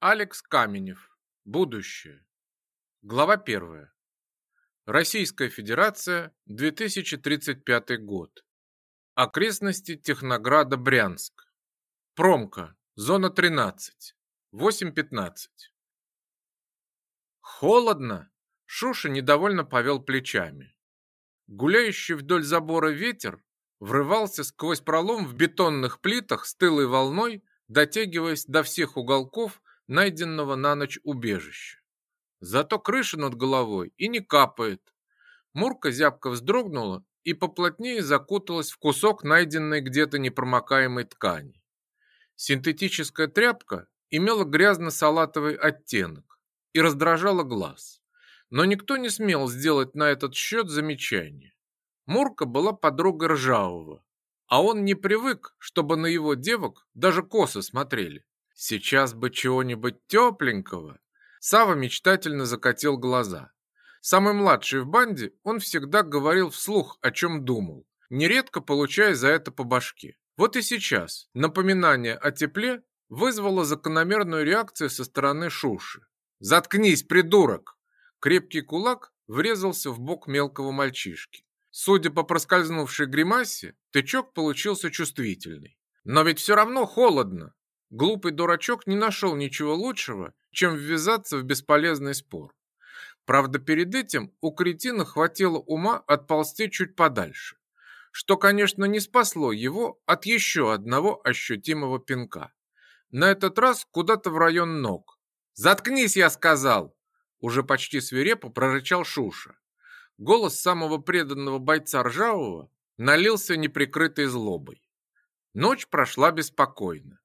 Алекс Каменев. Будущее. Глава 1. Российская Федерация, 2035 год. Окрестности Технограда Брянск. Промка. Зона 13. 8.15. Холодно. Шуша недовольно повел плечами. Гуляющий вдоль забора ветер врывался сквозь пролом в бетонных плитах с тылой волной, дотягиваясь до всех уголков найденного на ночь убежища. Зато крыша над головой и не капает. Мурка зябко вздрогнула и поплотнее закуталась в кусок найденной где-то непромокаемой ткани. Синтетическая тряпка имела грязно-салатовый оттенок и раздражала глаз. Но никто не смел сделать на этот счет замечание. Мурка была подруга Ржавого, а он не привык, чтобы на его девок даже косы смотрели. Сейчас бы чего-нибудь тепленького. Сава мечтательно закатил глаза. Самый младший в банде, он всегда говорил вслух, о чем думал, нередко получая за это по башке. Вот и сейчас напоминание о тепле вызвало закономерную реакцию со стороны Шуши. «Заткнись, придурок!» Крепкий кулак врезался в бок мелкого мальчишки. Судя по проскользнувшей гримасе, тычок получился чувствительный. «Но ведь все равно холодно!» Глупый дурачок не нашел ничего лучшего, чем ввязаться в бесполезный спор. Правда, перед этим у кретина хватило ума отползти чуть подальше, что, конечно, не спасло его от еще одного ощутимого пинка. На этот раз куда-то в район ног. «Заткнись, я сказал!» Уже почти свирепо прорычал Шуша. Голос самого преданного бойца Ржавого налился неприкрытой злобой. Ночь прошла беспокойно.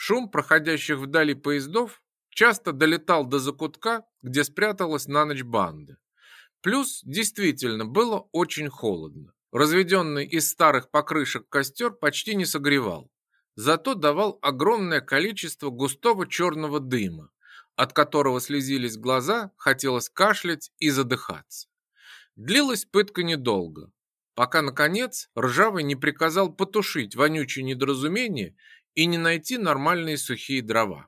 Шум проходящих вдали поездов часто долетал до закутка, где спряталась на ночь банда. Плюс действительно было очень холодно. Разведенный из старых покрышек костер почти не согревал, зато давал огромное количество густого черного дыма, от которого слезились глаза, хотелось кашлять и задыхаться. Длилась пытка недолго, пока, наконец, Ржавый не приказал потушить вонючее недоразумение и не найти нормальные сухие дрова.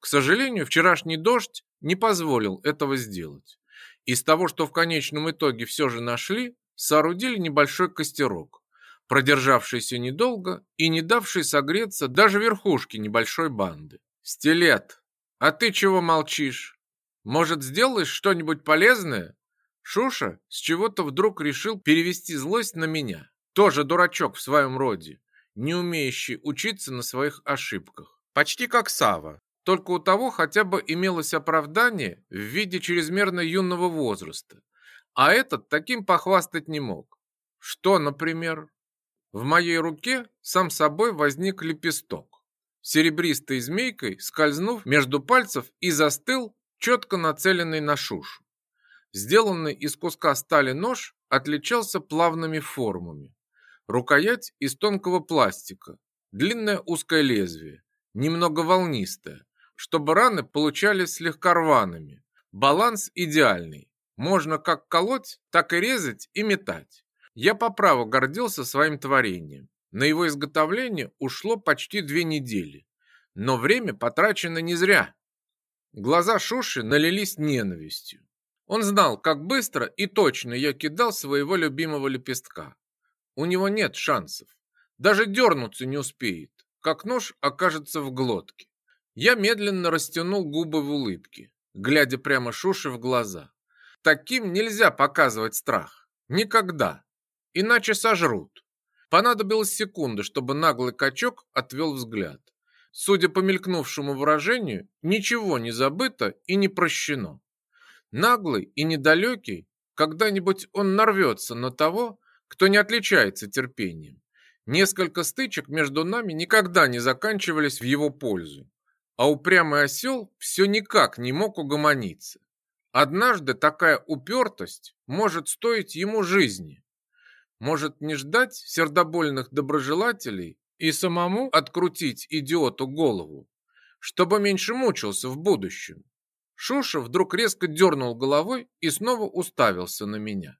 К сожалению, вчерашний дождь не позволил этого сделать. Из того, что в конечном итоге все же нашли, соорудили небольшой костерок, продержавшийся недолго и не давший согреться даже верхушке небольшой банды. «Стилет, а ты чего молчишь? Может, сделаешь что-нибудь полезное?» Шуша с чего-то вдруг решил перевести злость на меня. Тоже дурачок в своем роде не умеющий учиться на своих ошибках. Почти как Сава, только у того хотя бы имелось оправдание в виде чрезмерно юного возраста. А этот таким похвастать не мог. Что, например? В моей руке сам собой возник лепесток. Серебристой змейкой скользнув между пальцев и застыл, четко нацеленный на шушу. Сделанный из куска стали нож отличался плавными формами. Рукоять из тонкого пластика, длинное узкое лезвие, немного волнистое, чтобы раны получались слегка рваными. Баланс идеальный. Можно как колоть, так и резать и метать. Я по праву гордился своим творением. На его изготовление ушло почти две недели. Но время потрачено не зря. Глаза Шуши налились ненавистью. Он знал, как быстро и точно я кидал своего любимого лепестка. У него нет шансов. Даже дернуться не успеет, как нож окажется в глотке. Я медленно растянул губы в улыбке, глядя прямо Шуши в глаза. Таким нельзя показывать страх. Никогда. Иначе сожрут. Понадобилась секунда, чтобы наглый качок отвел взгляд. Судя по мелькнувшему выражению, ничего не забыто и не прощено. Наглый и недалекий, когда-нибудь он нарвется на того, кто не отличается терпением. Несколько стычек между нами никогда не заканчивались в его пользу, а упрямый осел все никак не мог угомониться. Однажды такая упертость может стоить ему жизни. Может не ждать сердобольных доброжелателей и самому открутить идиоту голову, чтобы меньше мучился в будущем. Шуша вдруг резко дернул головой и снова уставился на меня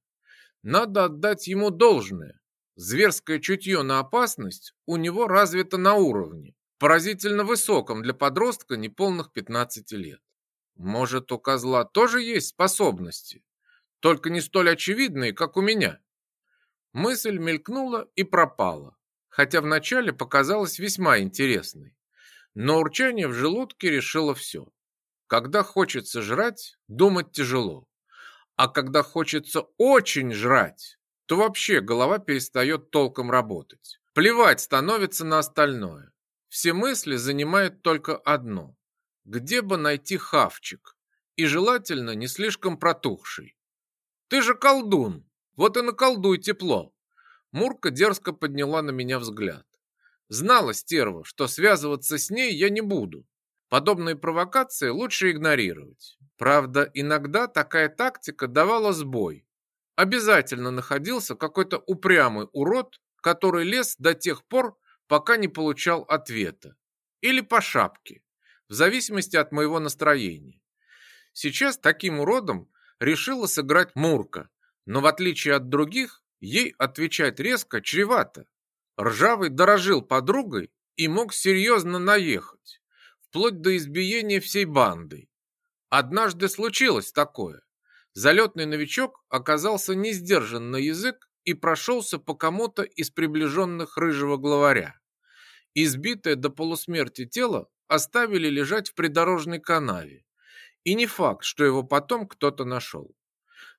надо отдать ему должное. Зверское чутье на опасность у него развито на уровне, поразительно высоком для подростка неполных 15 лет. Может, у козла тоже есть способности, только не столь очевидные, как у меня. Мысль мелькнула и пропала, хотя вначале показалась весьма интересной. Но урчание в желудке решило все. Когда хочется жрать, думать тяжело. А когда хочется очень жрать, то вообще голова перестает толком работать. Плевать становится на остальное. Все мысли занимают только одно. Где бы найти хавчик? И желательно не слишком протухший. Ты же колдун, вот и наколдуй тепло. Мурка дерзко подняла на меня взгляд. Знала стерва, что связываться с ней я не буду. Подобные провокации лучше игнорировать. Правда, иногда такая тактика давала сбой. Обязательно находился какой-то упрямый урод, который лез до тех пор, пока не получал ответа. Или по шапке, в зависимости от моего настроения. Сейчас таким уродом решила сыграть Мурка, но в отличие от других, ей отвечать резко чревато. Ржавый дорожил подругой и мог серьезно наехать, вплоть до избиения всей бандой. Однажды случилось такое. Залетный новичок оказался не сдержан на язык и прошелся по кому-то из приближенных рыжего главаря. Избитое до полусмерти тело оставили лежать в придорожной канаве. И не факт, что его потом кто-то нашел.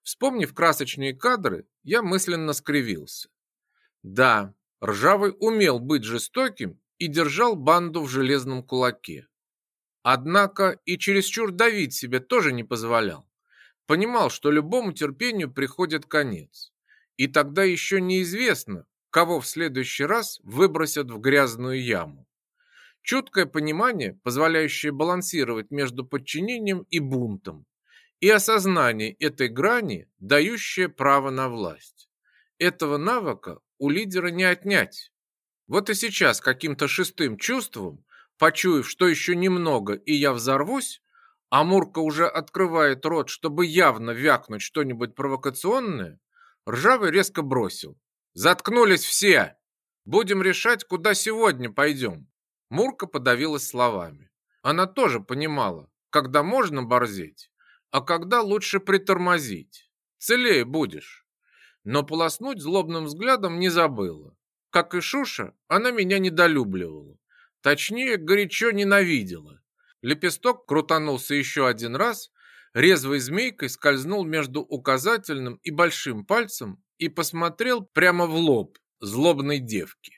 Вспомнив красочные кадры, я мысленно скривился. Да, Ржавый умел быть жестоким и держал банду в железном кулаке. Однако и чересчур давить себе тоже не позволял. Понимал, что любому терпению приходит конец. И тогда еще неизвестно, кого в следующий раз выбросят в грязную яму. Чуткое понимание, позволяющее балансировать между подчинением и бунтом, и осознание этой грани, дающее право на власть. Этого навыка у лидера не отнять. Вот и сейчас каким-то шестым чувством Почуяв, что еще немного, и я взорвусь, Амурка уже открывает рот, чтобы явно вякнуть что-нибудь провокационное, Ржавый резко бросил. «Заткнулись все! Будем решать, куда сегодня пойдем!» Мурка подавилась словами. Она тоже понимала, когда можно борзеть, а когда лучше притормозить. Целее будешь. Но полоснуть злобным взглядом не забыла. Как и Шуша, она меня недолюбливала. Точнее, горячо ненавидела. Лепесток крутанулся еще один раз, резвой змейкой скользнул между указательным и большим пальцем и посмотрел прямо в лоб злобной девки.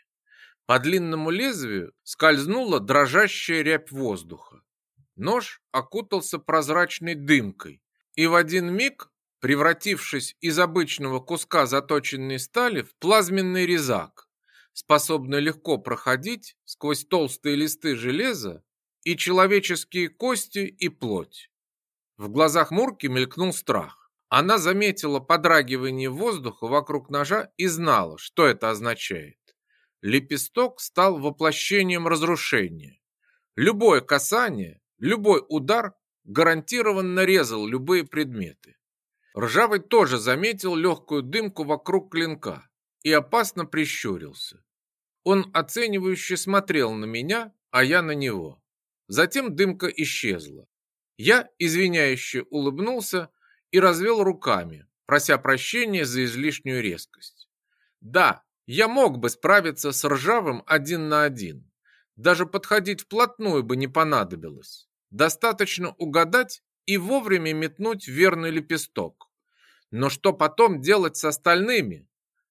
По длинному лезвию скользнула дрожащая рябь воздуха. Нож окутался прозрачной дымкой, и в один миг, превратившись из обычного куска заточенной стали в плазменный резак, способна легко проходить сквозь толстые листы железа и человеческие кости и плоть. В глазах Мурки мелькнул страх. Она заметила подрагивание воздуха вокруг ножа и знала, что это означает. Лепесток стал воплощением разрушения. Любое касание, любой удар гарантированно резал любые предметы. Ржавый тоже заметил легкую дымку вокруг клинка и опасно прищурился. Он оценивающе смотрел на меня, а я на него. Затем дымка исчезла. Я извиняюще улыбнулся и развел руками, прося прощения за излишнюю резкость. Да, я мог бы справиться с Ржавым один на один. Даже подходить вплотную бы не понадобилось. Достаточно угадать и вовремя метнуть верный лепесток. Но что потом делать с остальными?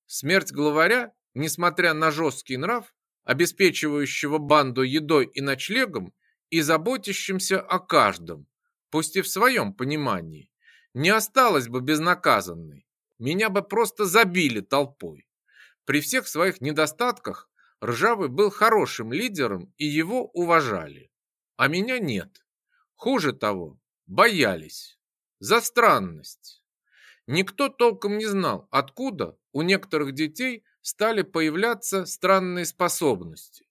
Смерть главаря несмотря на жесткий нрав, обеспечивающего банду едой и ночлегом и заботящимся о каждом, пусть и в своем понимании, не осталось бы безнаказанной. Меня бы просто забили толпой. При всех своих недостатках Ржавый был хорошим лидером и его уважали. А меня нет. Хуже того, боялись. За странность. Никто толком не знал, откуда у некоторых детей стали появляться странные способности.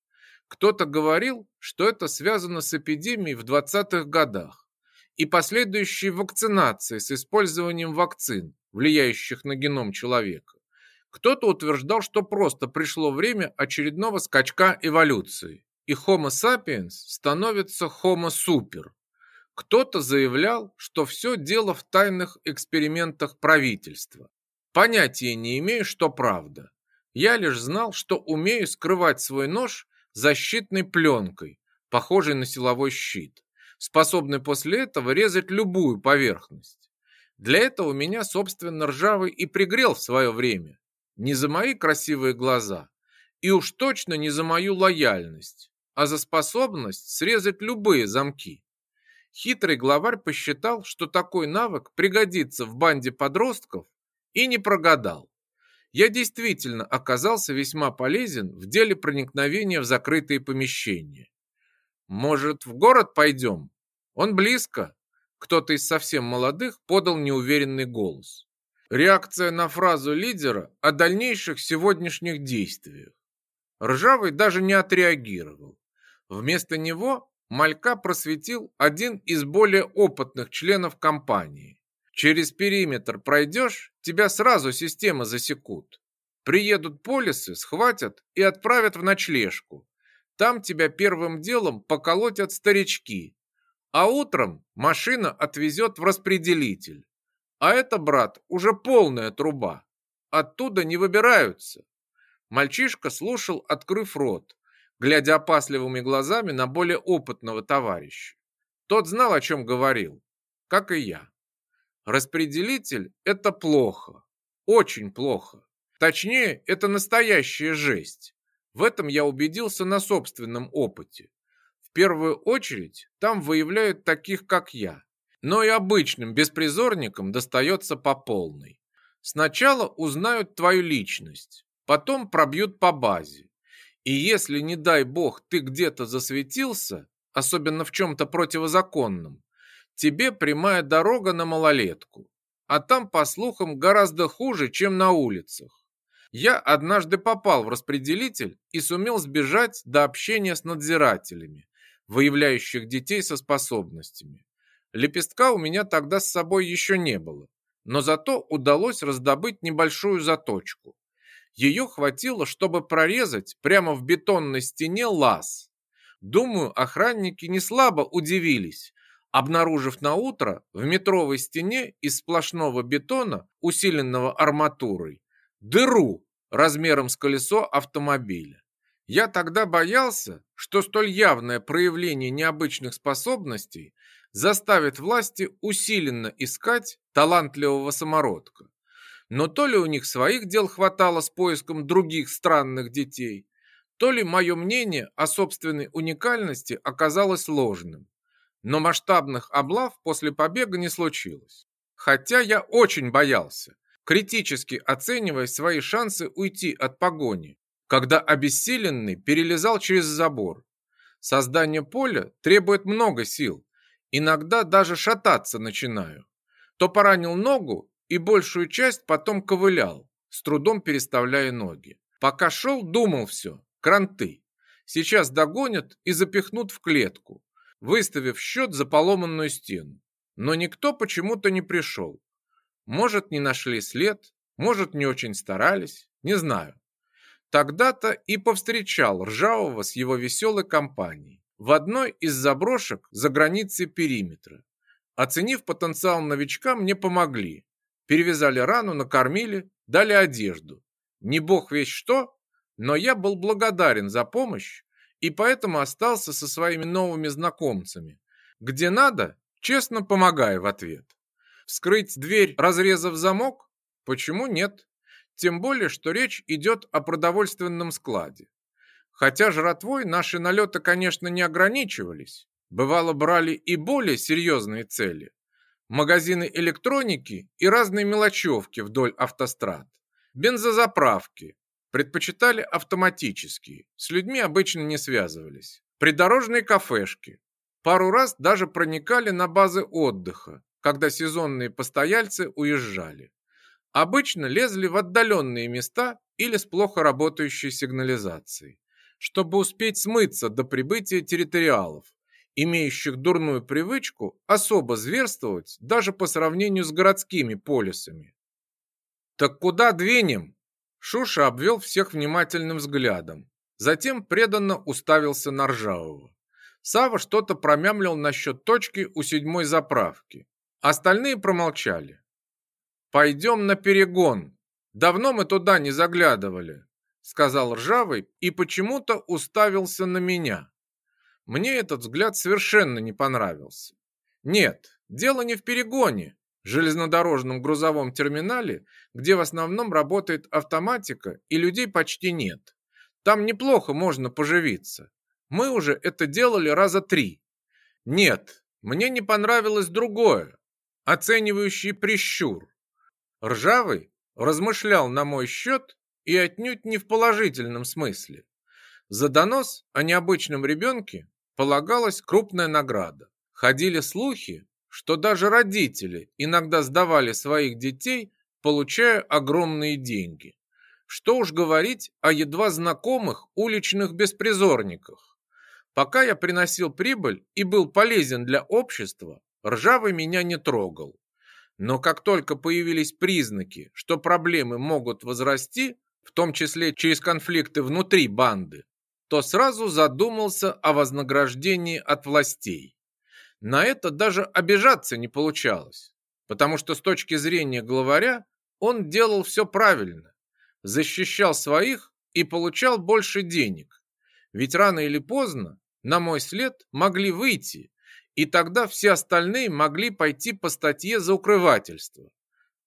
Кто-то говорил, что это связано с эпидемией в 20-х годах и последующей вакцинацией с использованием вакцин, влияющих на геном человека. Кто-то утверждал, что просто пришло время очередного скачка эволюции, и Homo sapiens становится Homo super. Кто-то заявлял, что все дело в тайных экспериментах правительства. Понятия не имею, что правда. Я лишь знал, что умею скрывать свой нож защитной пленкой, похожей на силовой щит, способный после этого резать любую поверхность. Для этого меня, собственно, ржавый и пригрел в свое время. Не за мои красивые глаза и уж точно не за мою лояльность, а за способность срезать любые замки. Хитрый главарь посчитал, что такой навык пригодится в банде подростков и не прогадал я действительно оказался весьма полезен в деле проникновения в закрытые помещения. Может, в город пойдем? Он близко. Кто-то из совсем молодых подал неуверенный голос. Реакция на фразу лидера о дальнейших сегодняшних действиях. Ржавый даже не отреагировал. Вместо него Малька просветил один из более опытных членов компании. Через периметр пройдешь, тебя сразу система засекут. Приедут полисы, схватят и отправят в ночлежку. Там тебя первым делом поколотят старички. А утром машина отвезет в распределитель. А это, брат, уже полная труба. Оттуда не выбираются. Мальчишка слушал, открыв рот, глядя опасливыми глазами на более опытного товарища. Тот знал, о чем говорил, как и я. Распределитель – это плохо. Очень плохо. Точнее, это настоящая жесть. В этом я убедился на собственном опыте. В первую очередь там выявляют таких, как я. Но и обычным беспризорникам достается по полной. Сначала узнают твою личность, потом пробьют по базе. И если, не дай бог, ты где-то засветился, особенно в чем-то противозаконном, тебе прямая дорога на малолетку, а там, по слухам, гораздо хуже, чем на улицах. Я однажды попал в распределитель и сумел сбежать до общения с надзирателями, выявляющих детей со способностями. Лепестка у меня тогда с собой еще не было, но зато удалось раздобыть небольшую заточку. Ее хватило, чтобы прорезать прямо в бетонной стене лаз. Думаю, охранники не слабо удивились, обнаружив на утро в метровой стене из сплошного бетона, усиленного арматурой, дыру размером с колесо автомобиля. Я тогда боялся, что столь явное проявление необычных способностей заставит власти усиленно искать талантливого самородка. Но то ли у них своих дел хватало с поиском других странных детей, то ли мое мнение о собственной уникальности оказалось ложным но масштабных облав после побега не случилось. Хотя я очень боялся, критически оценивая свои шансы уйти от погони, когда обессиленный перелезал через забор. Создание поля требует много сил, иногда даже шататься начинаю. То поранил ногу и большую часть потом ковылял, с трудом переставляя ноги. Пока шел, думал все, кранты. Сейчас догонят и запихнут в клетку выставив счет за поломанную стену. Но никто почему-то не пришел. Может, не нашли след, может, не очень старались, не знаю. Тогда-то и повстречал Ржавого с его веселой компанией в одной из заброшек за границей периметра. Оценив потенциал новичка, мне помогли. Перевязали рану, накормили, дали одежду. Не бог весь что, но я был благодарен за помощь и поэтому остался со своими новыми знакомцами. Где надо, честно помогая в ответ. Вскрыть дверь, разрезав замок? Почему нет? Тем более, что речь идет о продовольственном складе. Хотя жратвой наши налеты, конечно, не ограничивались. Бывало, брали и более серьезные цели. Магазины электроники и разные мелочевки вдоль автострад. Бензозаправки, предпочитали автоматические, с людьми обычно не связывались. Придорожные кафешки. Пару раз даже проникали на базы отдыха, когда сезонные постояльцы уезжали. Обычно лезли в отдаленные места или с плохо работающей сигнализацией, чтобы успеть смыться до прибытия территориалов, имеющих дурную привычку особо зверствовать даже по сравнению с городскими полисами. «Так куда двинем?» Шуша обвел всех внимательным взглядом, затем преданно уставился на Ржавого. Сава что-то промямлил насчет точки у седьмой заправки. Остальные промолчали. «Пойдем на перегон. Давно мы туда не заглядывали», — сказал Ржавый и почему-то уставился на меня. Мне этот взгляд совершенно не понравился. «Нет, дело не в перегоне, железнодорожном грузовом терминале, где в основном работает автоматика и людей почти нет. Там неплохо можно поживиться. Мы уже это делали раза три. Нет, мне не понравилось другое. Оценивающий прищур. Ржавый размышлял на мой счет и отнюдь не в положительном смысле. За донос о необычном ребенке полагалась крупная награда. Ходили слухи, что даже родители иногда сдавали своих детей, получая огромные деньги. Что уж говорить о едва знакомых уличных беспризорниках. Пока я приносил прибыль и был полезен для общества, ржавый меня не трогал. Но как только появились признаки, что проблемы могут возрасти, в том числе через конфликты внутри банды, то сразу задумался о вознаграждении от властей. На это даже обижаться не получалось, потому что с точки зрения главаря он делал все правильно, защищал своих и получал больше денег. Ведь рано или поздно на мой след могли выйти, и тогда все остальные могли пойти по статье за укрывательство.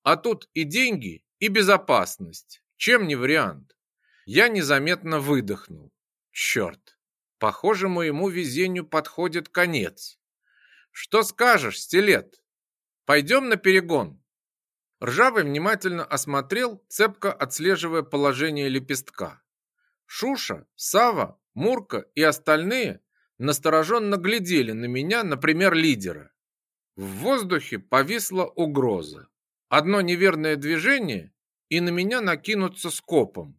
А тут и деньги, и безопасность, чем не вариант. Я незаметно выдохнул. Черт, похоже, моему везению подходит конец. «Что скажешь, стилет? Пойдем на перегон!» Ржавый внимательно осмотрел, цепко отслеживая положение лепестка. Шуша, Сава, Мурка и остальные настороженно глядели на меня, например, лидера. В воздухе повисла угроза. Одно неверное движение, и на меня накинутся скопом.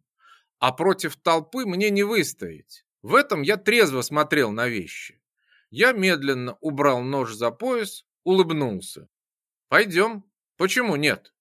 А против толпы мне не выстоять. В этом я трезво смотрел на вещи. Я медленно убрал нож за пояс, улыбнулся. «Пойдем. Почему нет?»